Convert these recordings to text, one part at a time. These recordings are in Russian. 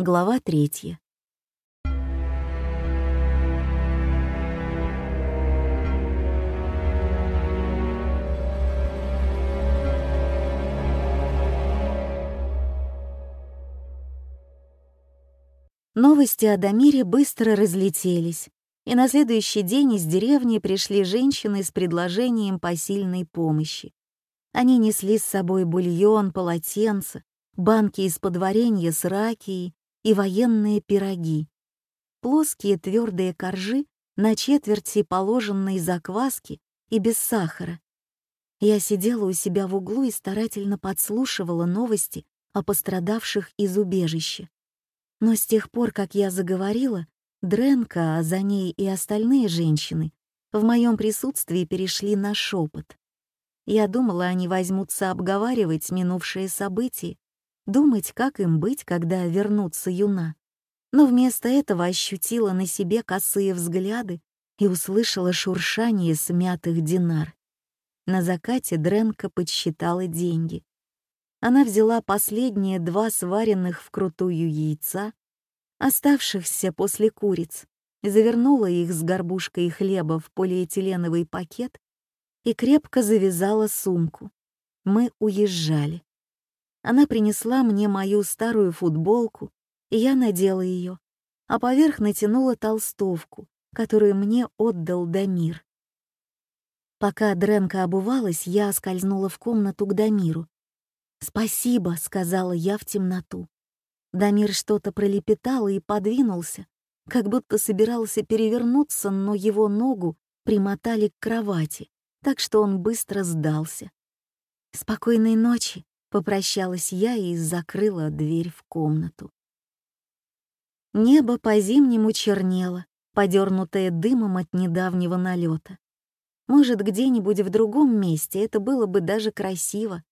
Глава третья. Новости о Дамире быстро разлетелись, и на следующий день из деревни пришли женщины с предложением посильной помощи. Они несли с собой бульон, полотенца, банки из-под варенья с ракией и военные пироги. Плоские твердые коржи на четверти положенной закваски и без сахара. Я сидела у себя в углу и старательно подслушивала новости о пострадавших из убежища. Но с тех пор, как я заговорила, Дренка, а за ней и остальные женщины, в моем присутствии перешли на шепот. Я думала, они возьмутся обговаривать минувшие события, думать, как им быть, когда вернутся юна. Но вместо этого ощутила на себе косые взгляды и услышала шуршание смятых динар. На закате Дренка подсчитала деньги. Она взяла последние два сваренных вкрутую яйца, оставшихся после куриц, завернула их с горбушкой хлеба в полиэтиленовый пакет и крепко завязала сумку. Мы уезжали. Она принесла мне мою старую футболку, и я надела ее, а поверх натянула толстовку, которую мне отдал Дамир. Пока Дренка обувалась, я скользнула в комнату к Дамиру. «Спасибо», — сказала я в темноту. Дамир что-то пролепетал и подвинулся, как будто собирался перевернуться, но его ногу примотали к кровати, так что он быстро сдался. «Спокойной ночи», — попрощалась я и закрыла дверь в комнату. Небо по-зимнему чернело, подернутое дымом от недавнего налета. Может, где-нибудь в другом месте это было бы даже красиво,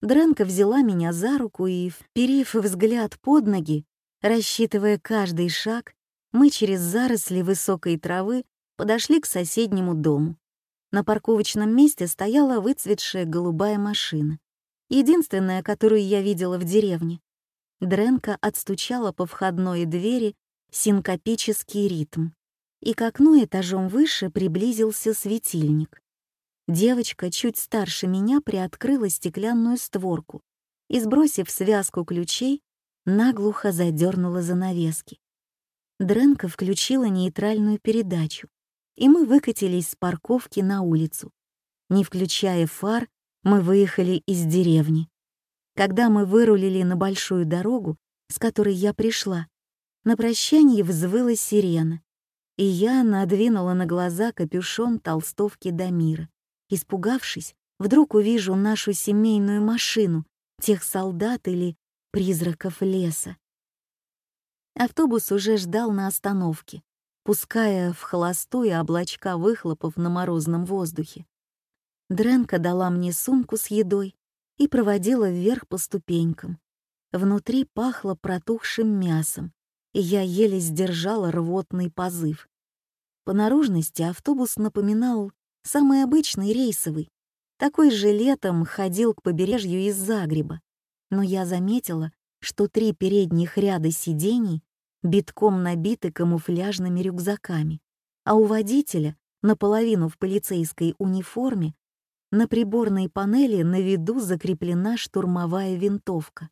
Дренка взяла меня за руку и, вперив взгляд под ноги, рассчитывая каждый шаг, мы через заросли высокой травы подошли к соседнему дому. На парковочном месте стояла выцветшая голубая машина, единственная, которую я видела в деревне. Дренка отстучала по входной двери синкопический ритм, и к окну этажом выше приблизился светильник. Девочка, чуть старше меня, приоткрыла стеклянную створку и, сбросив связку ключей, наглухо задернула занавески. Дренка включила нейтральную передачу, и мы выкатились с парковки на улицу. Не включая фар, мы выехали из деревни. Когда мы вырулили на большую дорогу, с которой я пришла, на прощание взвыла сирена, и я надвинула на глаза капюшон толстовки Дамира. Испугавшись, вдруг увижу нашу семейную машину, тех солдат или призраков леса. Автобус уже ждал на остановке, пуская в холостую облачка выхлопов на морозном воздухе. Дренка дала мне сумку с едой и проводила вверх по ступенькам. Внутри пахло протухшим мясом, и я еле сдержала рвотный позыв. По наружности автобус напоминал самый обычный рейсовый. Такой же летом ходил к побережью из Загреба. Но я заметила, что три передних ряда сидений битком набиты камуфляжными рюкзаками, а у водителя, наполовину в полицейской униформе, на приборной панели на виду закреплена штурмовая винтовка.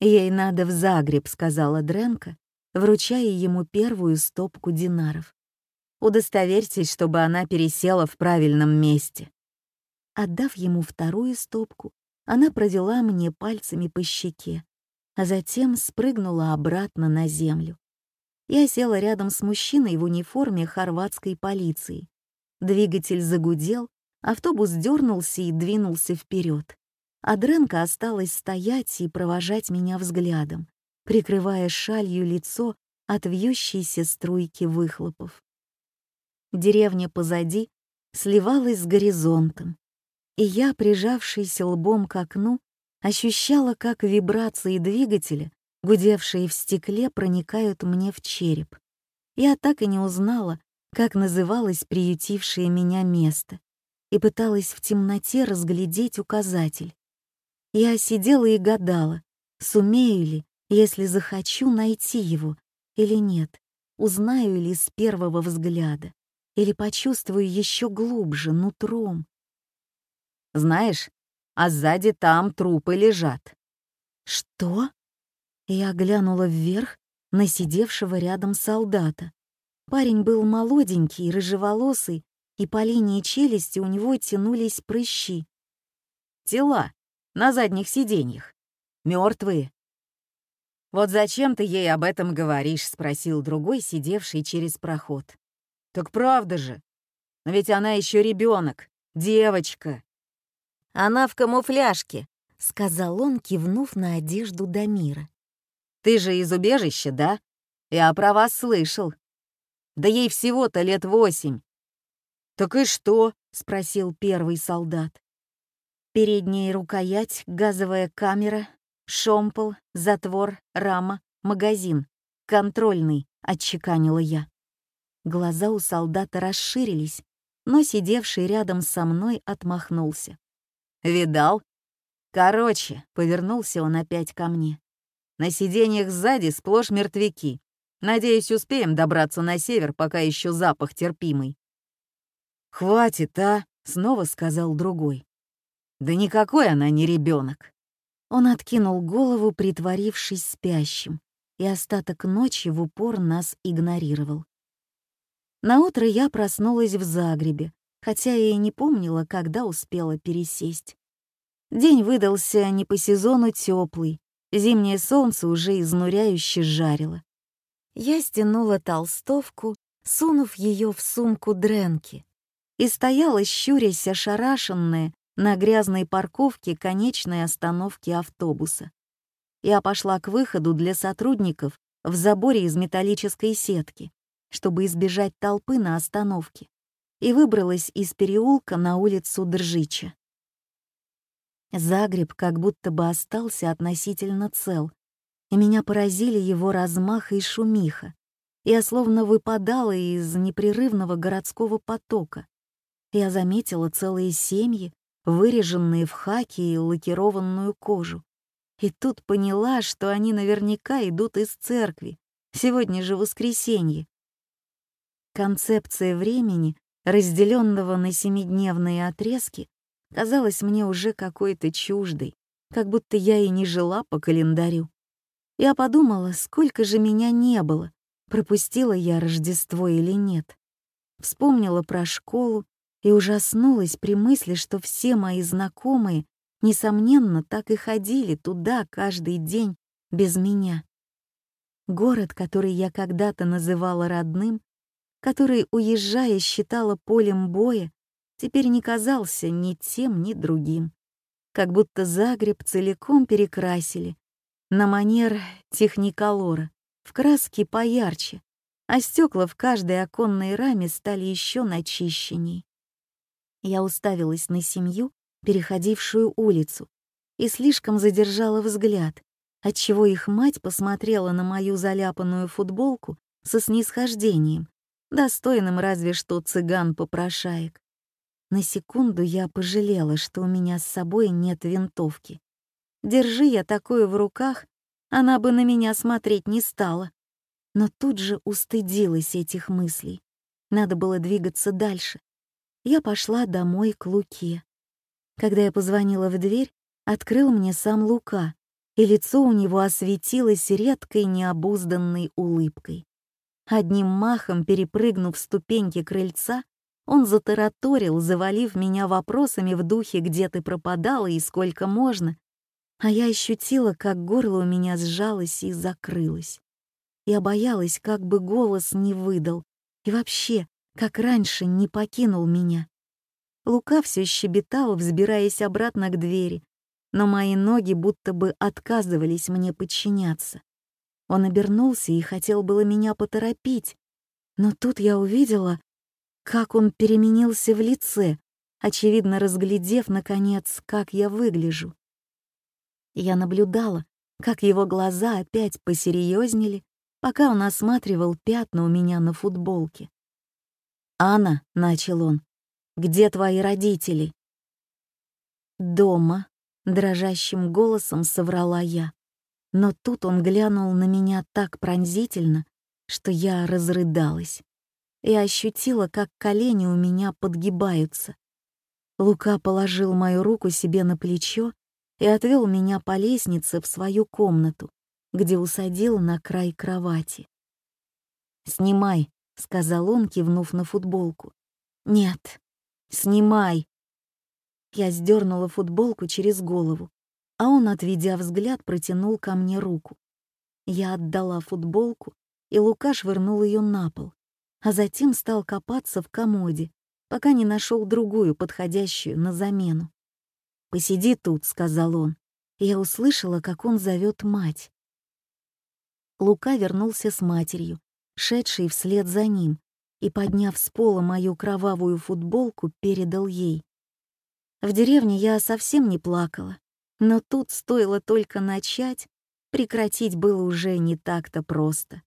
«Ей надо в Загреб», — сказала Дренко, вручая ему первую стопку динаров. Удостоверьтесь, чтобы она пересела в правильном месте». Отдав ему вторую стопку, она провела мне пальцами по щеке, а затем спрыгнула обратно на землю. Я села рядом с мужчиной в униформе хорватской полиции. Двигатель загудел, автобус дернулся и двинулся вперед. А Дренка осталась стоять и провожать меня взглядом, прикрывая шалью лицо от вьющейся струйки выхлопов. Деревня позади сливалась с горизонтом, и я, прижавшийся лбом к окну, ощущала, как вибрации двигателя, гудевшие в стекле, проникают мне в череп. Я так и не узнала, как называлось приютившее меня место, и пыталась в темноте разглядеть указатель. Я сидела и гадала, сумею ли, если захочу найти его или нет, узнаю ли с первого взгляда, или почувствую еще глубже, нутром. Знаешь, а сзади там трупы лежат. Что? Я глянула вверх на сидевшего рядом солдата. Парень был молоденький, рыжеволосый, и по линии челюсти у него тянулись прыщи. Тела на задних сиденьях. Мертвые. «Вот зачем ты ей об этом говоришь?» — спросил другой, сидевший через проход. «Так правда же. Но ведь она еще ребенок, девочка». «Она в камуфляжке», — сказал он, кивнув на одежду Дамира. «Ты же из убежища, да? Я про вас слышал. Да ей всего-то лет восемь». «Так и что?» — спросил первый солдат. Передняя рукоять, газовая камера, шомпол, затвор, рама, магазин. Контрольный, отчеканила я. Глаза у солдата расширились, но сидевший рядом со мной отмахнулся. «Видал? Короче», — повернулся он опять ко мне. «На сиденьях сзади сплошь мертвяки. Надеюсь, успеем добраться на север, пока еще запах терпимый». «Хватит, а?» — снова сказал другой. «Да никакой она не ребенок. Он откинул голову, притворившись спящим, и остаток ночи в упор нас игнорировал. Наутро я проснулась в Загребе, хотя и не помнила, когда успела пересесть. День выдался не по сезону теплый, зимнее солнце уже изнуряюще жарило. Я стянула толстовку, сунув ее в сумку дренки, и стояла, щурясь ошарашенная, на грязной парковке конечной остановки автобуса. Я пошла к выходу для сотрудников в заборе из металлической сетки, чтобы избежать толпы на остановке, и выбралась из переулка на улицу Држича. Загреб как будто бы остался относительно цел, и меня поразили его размах и шумиха. Я словно выпадала из непрерывного городского потока. Я заметила целые семьи, выреженные в хаки и лакированную кожу. И тут поняла, что они наверняка идут из церкви. Сегодня же воскресенье. Концепция времени, разделенного на семидневные отрезки, казалась мне уже какой-то чуждой, как будто я и не жила по календарю. Я подумала, сколько же меня не было, пропустила я Рождество или нет. Вспомнила про школу и ужаснулась при мысли, что все мои знакомые, несомненно, так и ходили туда каждый день без меня. Город, который я когда-то называла родным, который, уезжая, считала полем боя, теперь не казался ни тем, ни другим. Как будто Загреб целиком перекрасили на манер техниколора, в краски поярче, а стекла в каждой оконной раме стали еще начищенней. Я уставилась на семью, переходившую улицу, и слишком задержала взгляд, отчего их мать посмотрела на мою заляпанную футболку со снисхождением, достойным разве что цыган-попрошаек. На секунду я пожалела, что у меня с собой нет винтовки. Держи я такое в руках, она бы на меня смотреть не стала. Но тут же устыдилась этих мыслей. Надо было двигаться дальше. Я пошла домой к Луке. Когда я позвонила в дверь, открыл мне сам Лука, и лицо у него осветилось редкой необузданной улыбкой. Одним махом перепрыгнув ступеньки крыльца, он затараторил, завалив меня вопросами в духе «где ты пропадала и сколько можно?», а я ощутила, как горло у меня сжалось и закрылось. Я боялась, как бы голос не выдал, и вообще, как раньше, не покинул меня. Лука все щебетал, взбираясь обратно к двери, но мои ноги будто бы отказывались мне подчиняться. Он обернулся и хотел было меня поторопить, но тут я увидела, как он переменился в лице, очевидно разглядев, наконец, как я выгляжу. Я наблюдала, как его глаза опять посерьезнели, пока он осматривал пятна у меня на футболке. «Анна», — начал он, — «где твои родители?» «Дома», — дрожащим голосом соврала я. Но тут он глянул на меня так пронзительно, что я разрыдалась и ощутила, как колени у меня подгибаются. Лука положил мою руку себе на плечо и отвел меня по лестнице в свою комнату, где усадил на край кровати. «Снимай», — сказал он, кивнув на футболку. «Нет, снимай». Я сдернула футболку через голову, а он, отведя взгляд, протянул ко мне руку. Я отдала футболку, и Лука швырнул ее на пол, а затем стал копаться в комоде, пока не нашел другую, подходящую на замену. «Посиди тут», — сказал он. Я услышала, как он зовет мать. Лука вернулся с матерью, шедшей вслед за ним, и, подняв с пола мою кровавую футболку, передал ей. В деревне я совсем не плакала, но тут стоило только начать, прекратить было уже не так-то просто.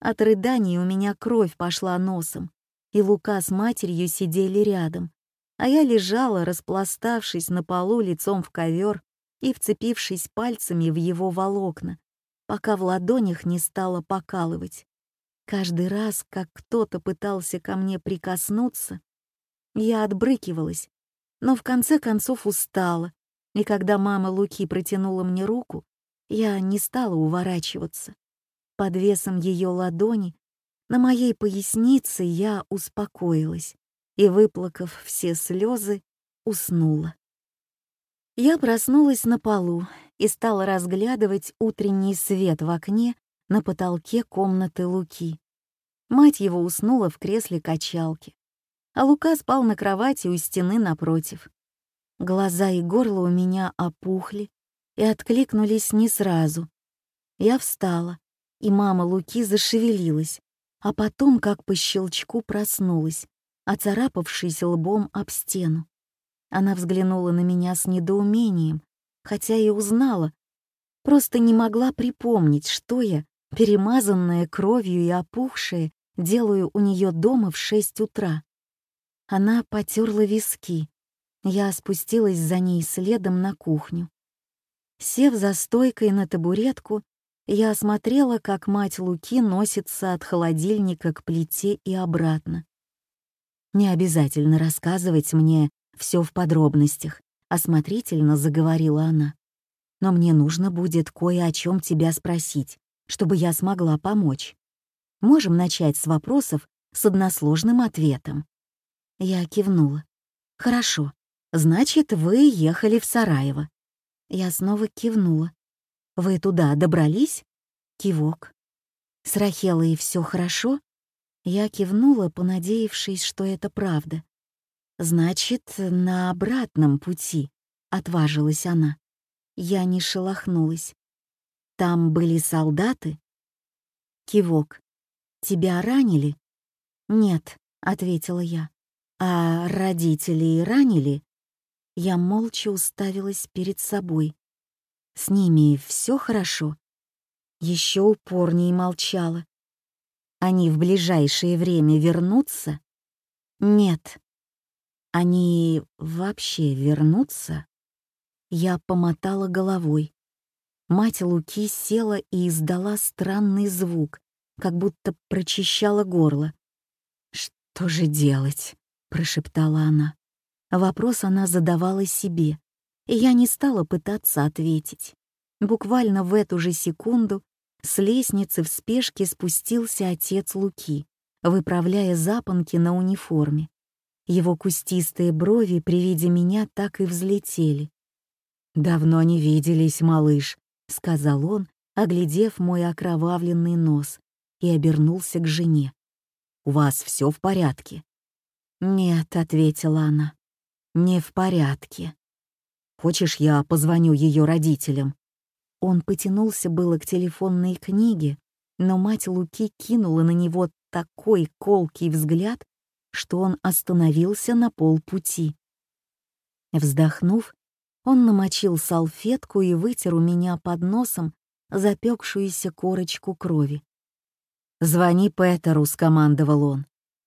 От рыданий у меня кровь пошла носом, и Лука с матерью сидели рядом, а я лежала, распластавшись на полу лицом в ковер и вцепившись пальцами в его волокна, пока в ладонях не стало покалывать. Каждый раз, как кто-то пытался ко мне прикоснуться, я отбрыкивалась, но в конце концов устала, и когда мама Луки протянула мне руку, я не стала уворачиваться. Под весом ее ладони на моей пояснице я успокоилась и, выплакав все слезы, уснула. Я проснулась на полу и стала разглядывать утренний свет в окне на потолке комнаты Луки. Мать его уснула в кресле качалки, а Лука спал на кровати у стены напротив. Глаза и горло у меня опухли и откликнулись не сразу. Я встала, и мама Луки зашевелилась, а потом, как по щелчку, проснулась, оцарапавшись лбом об стену. Она взглянула на меня с недоумением, хотя и узнала, просто не могла припомнить, что я, перемазанная кровью и опухшая, делаю у нее дома в шесть утра. Она потерла виски. Я спустилась за ней следом на кухню. Сев за стойкой на табуретку, я осмотрела, как мать Луки носится от холодильника к плите и обратно. «Не обязательно рассказывать мне все в подробностях», — осмотрительно заговорила она. «Но мне нужно будет кое о чем тебя спросить, чтобы я смогла помочь. Можем начать с вопросов с односложным ответом». Я кивнула. «Хорошо. Значит, вы ехали в Сараево». Я снова кивнула. Вы туда добрались? Кивок. С Рахелой все хорошо? Я кивнула, понадеявшись, что это правда. Значит, на обратном пути, отважилась она. Я не шелохнулась. Там были солдаты? Кивок. Тебя ранили? Нет, ответила я. А родителей ранили? Я молча уставилась перед собой. С ними все хорошо. Еще упорнее молчала. Они в ближайшее время вернутся? Нет. Они вообще вернутся? Я помотала головой. Мать Луки села и издала странный звук, как будто прочищала горло. «Что же делать?» — прошептала она. Вопрос она задавала себе, и я не стала пытаться ответить. Буквально в эту же секунду с лестницы в спешке спустился отец Луки, выправляя запонки на униформе. Его кустистые брови при виде меня так и взлетели. «Давно не виделись, малыш», — сказал он, оглядев мой окровавленный нос, и обернулся к жене. «У вас все в порядке?» «Нет», — ответила она, — «не в порядке». Хочешь, я позвоню ее родителям?» Он потянулся было к телефонной книге, но мать Луки кинула на него такой колкий взгляд, что он остановился на полпути. Вздохнув, он намочил салфетку и вытер у меня под носом запекшуюся корочку крови. «Звони Петеру», — скомандовал он,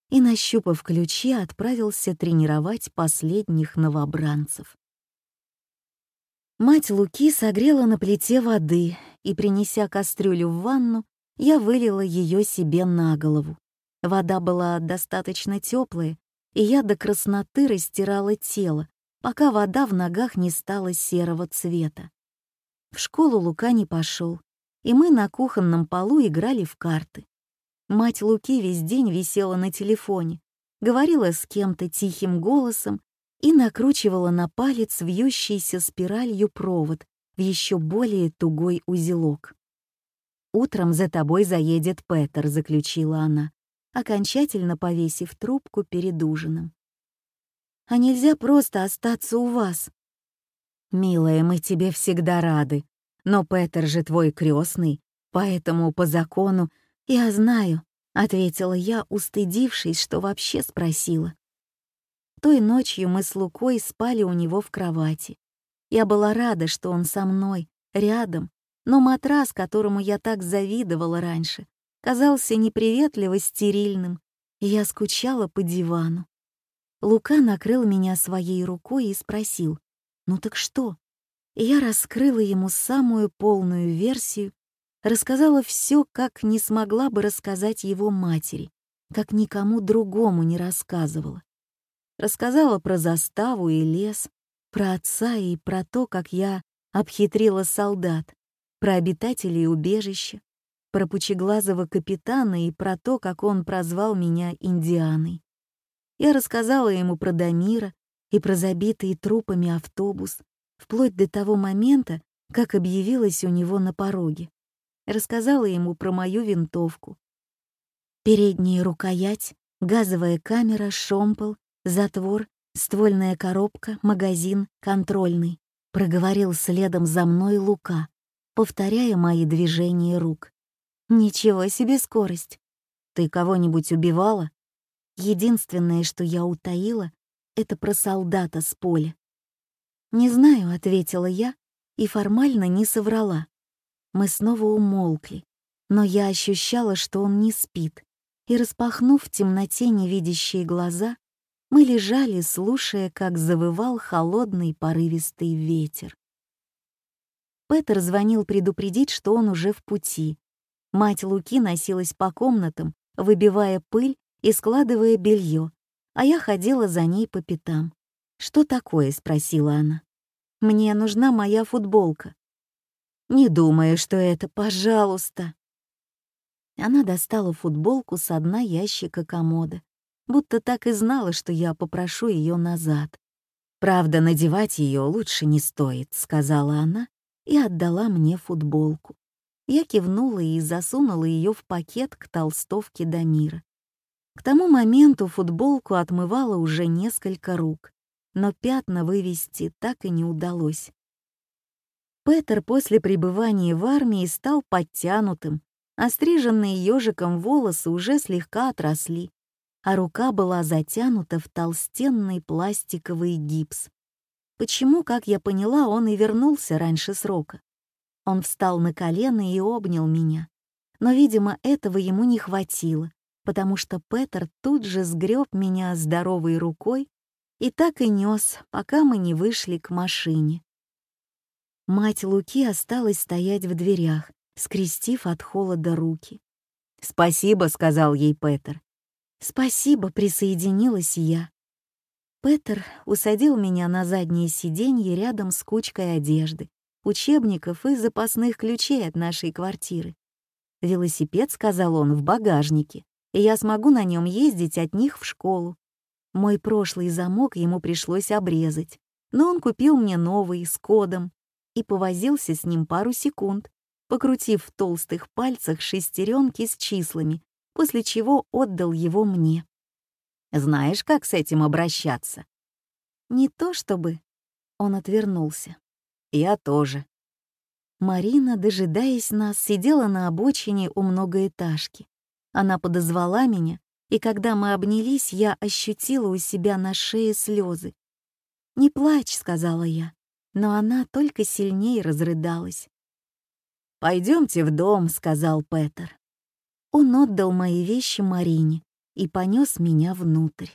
и, нащупав ключи, отправился тренировать последних новобранцев. Мать Луки согрела на плите воды и, принеся кастрюлю в ванну, я вылила ее себе на голову. Вода была достаточно теплая, и я до красноты растирала тело, пока вода в ногах не стала серого цвета. В школу Лука не пошел, и мы на кухонном полу играли в карты. Мать Луки весь день висела на телефоне, говорила с кем-то тихим голосом и накручивала на палец вьющийся спиралью провод в еще более тугой узелок. «Утром за тобой заедет Петер», — заключила она, окончательно повесив трубку перед ужином. «А нельзя просто остаться у вас?» «Милая, мы тебе всегда рады, но Петер же твой крестный, поэтому по закону я знаю», — ответила я, устыдившись, что вообще спросила. Той ночью мы с Лукой спали у него в кровати. Я была рада, что он со мной, рядом, но матрас, которому я так завидовала раньше, казался неприветливо стерильным, и я скучала по дивану. Лука накрыл меня своей рукой и спросил, «Ну так что?» Я раскрыла ему самую полную версию, рассказала все, как не смогла бы рассказать его матери, как никому другому не рассказывала. Рассказала про заставу и лес, про отца и про то, как я обхитрила солдат, про обитателей убежища, про пучеглазого капитана и про то, как он прозвал меня Индианой. Я рассказала ему про Дамира и про забитый трупами автобус, вплоть до того момента, как объявилась у него на пороге. Рассказала ему про мою винтовку. Передняя рукоять, газовая камера, шомпол, затвор, ствольная коробка, магазин, контрольный. Проговорил следом за мной Лука, повторяя мои движения рук. «Ничего себе скорость! Ты кого-нибудь убивала?» Единственное, что я утаила, это про солдата с поля. «Не знаю», — ответила я и формально не соврала. Мы снова умолкли, но я ощущала, что он не спит, и, распахнув в темноте невидящие глаза, мы лежали, слушая, как завывал холодный порывистый ветер. Петер звонил предупредить, что он уже в пути. Мать Луки носилась по комнатам, выбивая пыль и складывая белье, а я ходила за ней по пятам. «Что такое?» — спросила она. «Мне нужна моя футболка». «Не думаю, что это, пожалуйста». Она достала футболку с дна ящика комода, будто так и знала, что я попрошу ее назад. «Правда, надевать ее лучше не стоит», — сказала она и отдала мне футболку. Я кивнула и засунула ее в пакет к толстовке Дамира. К тому моменту футболку отмывала уже несколько рук, но пятна вывести так и не удалось. Петер после пребывания в армии стал подтянутым, а стриженные ежиком волосы уже слегка отросли, а рука была затянута в толстенный пластиковый гипс. Почему, как я поняла, он и вернулся раньше срока? Он встал на колено и обнял меня. Но, видимо, этого ему не хватило, потому что Петер тут же сгреб меня здоровой рукой и так и нес, пока мы не вышли к машине. Мать Луки осталась стоять в дверях, скрестив от холода руки. «Спасибо», — сказал ей Петер. «Спасибо», — присоединилась я. Петер усадил меня на заднее сиденье рядом с кучкой одежды, учебников и запасных ключей от нашей квартиры. «Велосипед», — сказал он, — «в багажнике, и я смогу на нем ездить от них в школу». Мой прошлый замок ему пришлось обрезать, но он купил мне новый с кодом и повозился с ним пару секунд, покрутив в толстых пальцах шестеренки с числами, после чего отдал его мне. Знаешь, как с этим обращаться?» «Не то чтобы...» Он отвернулся. «Я тоже». Марина, дожидаясь нас, сидела на обочине у многоэтажки. Она подозвала меня, и когда мы обнялись, я ощутила у себя на шее слезы. «Не плачь», — сказала я, но она только сильнее разрыдалась. «Пойдемте в дом», — сказал Петер. Он отдал мои вещи Марине, и понес меня внутрь.